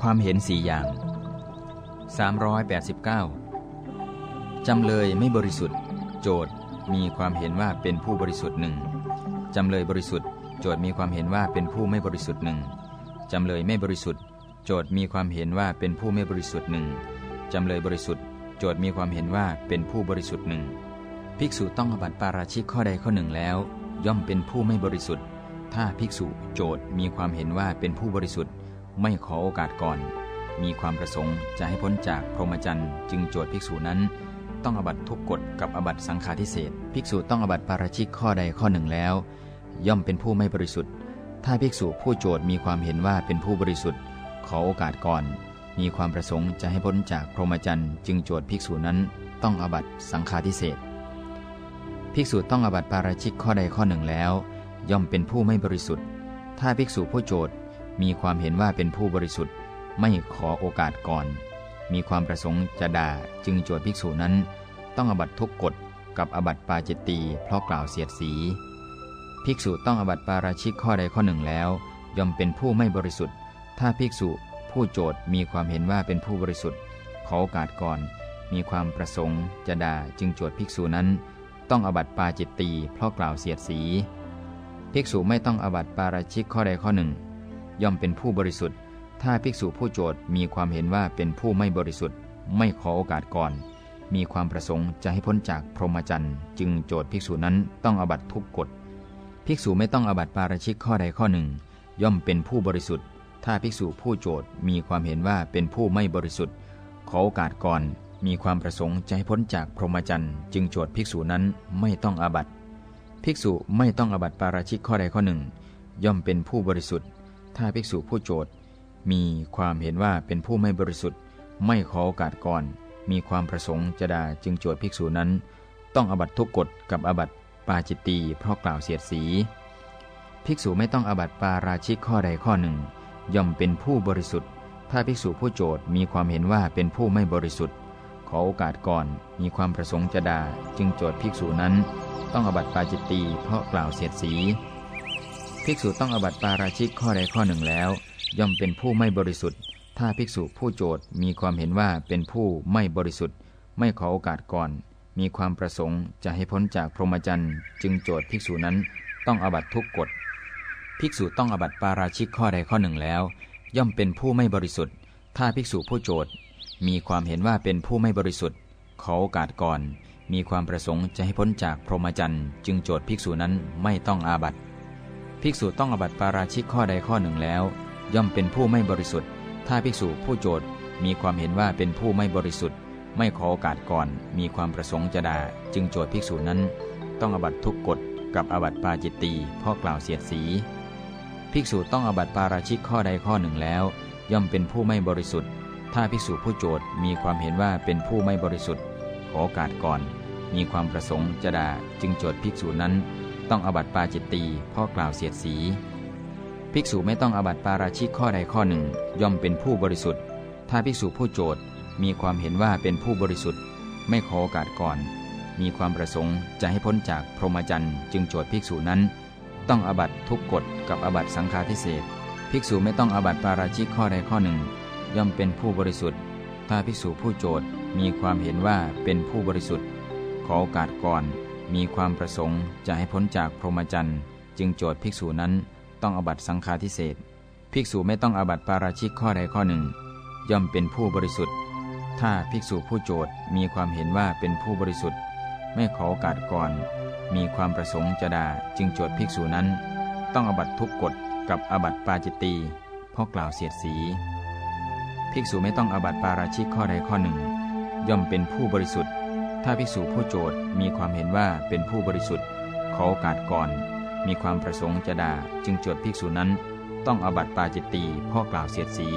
ความเห็นสี่อย่าง 389 จำเลยไม่บริสุทธิ์ โจทย์มีความเห็นว่าเป็นผู้บริสุทธิ์หนึ่งจำเลยบริสุทธิ์ โจทย์มีความเห็นว่าเป็นผู้ไม่บริสุทธิ์หนึ่งจำเลยไม่บริสุทธิ์ โจทย์มีความเห็นว่าเป็นผู้ไม่บริสุทธิ์หนึ่งจำเลยบริสุทธิ์ โจทย์มีความเห็นว่าเป็นผู้บริสุทธิ์หนึ่งภิกษุต้องอบัติปาราชิกข้อใดข้อหนึ่งแล้ว ย่อมเป็นผู้ไม่บริสุทธิ์ ถ้าภิกษุโจทย์มีความเห็นว่าเป็นผู้บริสุทธิ์ ไม่ขอโอกาสก่อน มีความประสงค์จะให้พ้นจากพรหมจรรย์จึงโจทย์ภิกษุนั้น ต้องอบัตทุกกฎกับอบัตสังฆาทิเศษภิกษุต้องอบัตปาราชิกข้อใดข้อหนึ่งแล้ว ย่อมเป็นผู้ไม่บริสุทธิ์ ถ้าภิกษุผู้โจทย์มีความเห็นว่าเป็นผู้บริสุทธิ์ ขอโอกาสก่อน มีความประสงค์จะให้พ้นจากพรหมจรรย์จึงโจทย์ภิกษุนั้น ต้องอบัตสังฆาทิเศษภิกษุต้องอบัตปาราชิกข้อใดข้อหนึ่งแล้ว ย่อมเป็นผู้ไม่บริสุทธิ์ ถ้าภิกษุผู้โจทย์ มีความเห็นว่าเป็นผู้บริสุทธิ์ไม่ขอโอกาสก่อน มีความประสงค์จะด่าจึงโจทย์ภิกษุนั้น ต้องอบัตทุกกฎกับอบัตปาจิตตีเพราะกล่าวเสียดสี ภิกษุต้องอบัตปาราชิกข้อใดข้อหนึ่งแล้ว ย่อมเป็นผู้ไม่บริสุทธิ์ ถ้าภิกษุผู้โจทย์มีความเห็นว่าเป็นผู้บริสุทธิ์ ขอโอกาสก่อน มีความประสงค์จะด่าจึงโจทย์ภิกษุนั้น ต้องอบัตปาจิตตีเพราะกล่าวเสียดสี ภิกษุไม่ต้องอบัตปาราชิกข้อใดข้อหนึ่ง ย่อมเป็นผู้บริสุทธิ์ ถ้าภิกษุผู้โจทย์มีความเห็นว่าเป็นผู้ไม่บริสุทธิ์ ไม่ขอโอกาสก่อน มีความประสงค์จะให้พ้นจากพรหมจรรย์จึงโจทย์ภิกษุนั้นต้องอบัตทุกกฎภิกษุไม่ต้องอบัตปาราชิกข้อใดข้อหนึ่ง ย่อมเป็นผู้บริสุทธิ์ ถ้าภิกษุผู้โจทย์มีความเห็นว่าเป็นผู้ไม่บริสุทธิ์ ขอโอกาสก่อน มีความประสงค์จะให้พ้นจากพรหมจรรย์จึงโจทย์ภิกษุนั้นไม่ต้องอาบัตภิกษุไม่ต้องอาบัตปาราชิกข้อใดข้อหนึ่ง ย่อมเป็นผู้บริสุทธิ์ ถ้าภิกษุผู้โจทย์มีความเห็นว่าเป็นผู้ไม่บริสุทธิ์ ไม่ขอโอกาสก่อน มีความประสงค์จะด่าจึงโจทย์ภิกษุนั้น ต้องอบัตทุกกฎกับอบัตปาจิตตีเพราะกล่าวเสียดสี ภิกษุไม่ต้องอบัตปาราชิกข้อใดข้อหนึ่ง ย่อมเป็นผู้บริสุทธิ์ ถ้าภิกษุผู้โจทย์มีความเห็นว่าเป็นผู้ไม่บริสุทธิ์ ขอโอกาสก่อน มีความประสงค์จะด่าจึงโจทย์ภิกษุนั้น ต้องอบัตปาจิตตีเพราะกล่าวเสียดสี ภิกษุต้องอาบัติปาราชิกข้อใดข้อหนึ่งแล้ว ย่อมเป็นผู้ไม่บริสุทธิ์ ถ้าภิกษุผู้โจทย์มีความเห็นว่าเป็นผู้ไม่บริสุทธิ์ ไม่ขอโอกาสก่อน มีความประสงค์จะให้พ้นจากพรหมจรรย์ จึงโจทย์ภิกษุนั้นต้องอาบัติทุกกฎ ภิกษุต้องอาบัติปาราชิกข้อใดข้อหนึ่งแล้ว ย่อมเป็นผู้ไม่บริสุทธิ์ ถ้าภิกษุผู้โจทย์มีความเห็นว่าเป็นผู้ไม่บริสุทธิ์ ขอโอกาสก่อน มีความประสงค์จะให้พ้นจากพรหมจรรย์ จึงโจทย์ภิกษุนั้นไม่ต้องอาบัต ภิกษุต้องอบัติปาราชิกข้อใดข้อหนึ่งแล้ว ย่อมเป็นผู้ไม่บริสุทธิ์ ถ้าภิกษุผู้โจทย์มีความเห็นว่าเป็นผู้ไม่บริสุทธิ์ ไม่ขอโอกาสก่อน มีความประสงค์จะด่าจึงโจทย์ภิกษุนั้น ต้องอบัติทุกกฎกับอบัติปาจิตตีเพราะกล่าวเสียดสี ภิกษุต้องอบัติปาราชิกข้อใดข้อหนึ่งแล้ว ย่อมเป็นผู้ไม่บริสุทธิ์ ถ้าภิกษุผู้โจทย์มีความเห็นว่าเป็นผู้ไม่บริสุทธิ์ ขอโอกาสก่อน มีความประสงค์จะด่าจึงโจทย์ภิกษุนั้น ต้องอบัตปาจิตตีเพราะกล่าวเสียดสี ภิกษุไม่ต้องอบัตปาราชิกข้อใดข้อหนึ่ง ย่อมเป็นผู้บริสุทธิ์ ถ้าภิกษุผู้โจทย์มีความเห็นว่าเป็นผู้บริสุทธิ์ ไม่ขอโอกาสก่อน มีความประสงค์จะให้พ้นจากพรหมจรรย์จึงโจทย์ภิกษุนั้น ต้องอบัตทุกกฎกับอบัตสังฆาทิเศษภิกษุไม่ต้องอบัตปาราชิกข้อใดข้อหนึ่ง ย่อมเป็นผู้บริสุทธิ์ ถ้าภิกษุผู้โจทย์มีความเห็นว่าเป็นผู้บริสุทธิ์ ขอโอกาสก่อน มีความประสงค์จะให้พ้นจากพรหมจรรย์จึงโจทย์ภิกษุนั้นต้องอบัตสังฆาทิเศษภิกษุไม่ต้องอบัตปาราชิกข้อใดข้อหนึ่ง ย่อมเป็นผู้บริสุทธิ์ ถ้าภิกษุผู้โจทย์มีความเห็นว่าเป็นผู้บริสุทธิ์ ไม่ขอโอกาสก่อน มีความประสงค์จะด่าจึงโจทย์ภิกษุนั้น ต้องอบัตทุกกฎกับอบัตปาจิตตีเพราะกล่าวเสียดสี ภิกษุไม่ต้องอบัตปาราชิกข้อใดข้อหนึ่ง ย่อมเป็นผู้บริสุทธิ์ ถ้าภิกษุผู้โจทย์มีความเห็นว่าเป็นผู้บริสุทธิ์ขอโอกาสก่อน มีความประสงค์จะด่าจึงโจทย์ภิกษุนั้น ต้องอบัตปาจิตตีเพราะกล่าวเสียดสี